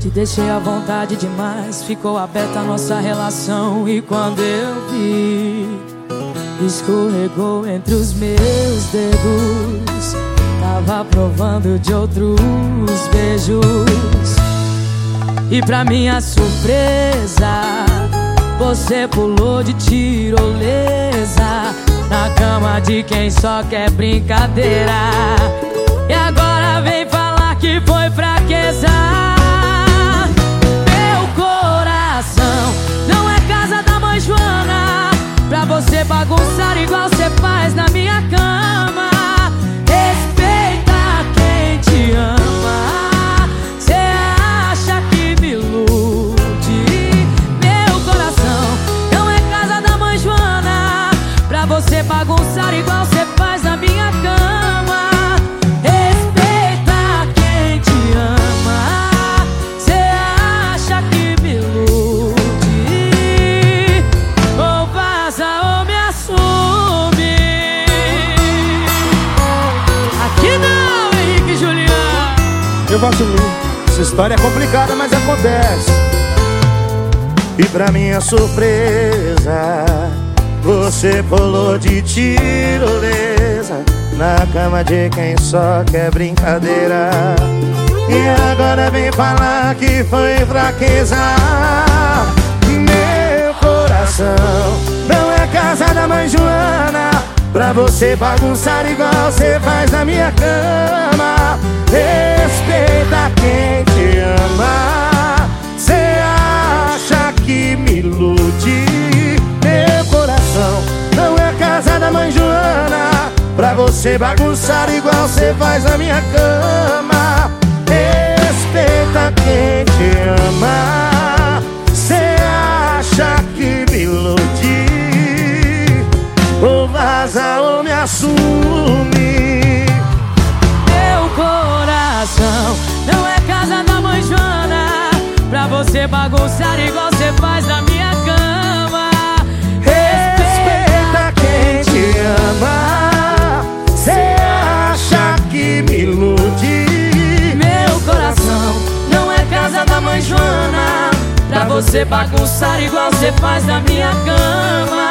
Te deixei à vontade demais, ficou aberta a nossa relação. E quando eu vi, escorregou entre os meus dedos. Tava provando de outros beijos. E pra minha surpresa, você pulou de tirolesa na cama de quem só quer brincadeira. Eu assumir. Essa história é complicada, mas acontece. E pra minha surpresa, você pulou de tirolesa na cama de quem só quer brincadeira. E agora vem falar que foi fraqueza. Meu coração não é casa da mãe Joana. Pra você bagunçar igual você faz na minha cama Respeita quem te ama. Cê acha que me ilude? Meu coração não é casa da mãe Joana. Pra você bagunçar igual você faz na minha cama. Respeita quem te ama. Cê acha que me ilude? Ou vaza ou me assume você bagunçar igual você faz na minha cama. Respeita quem te ama. Cê acha que me ilude? Meu coração não é casa da mãe Joana. Pra você bagunçar igual você faz na minha cama.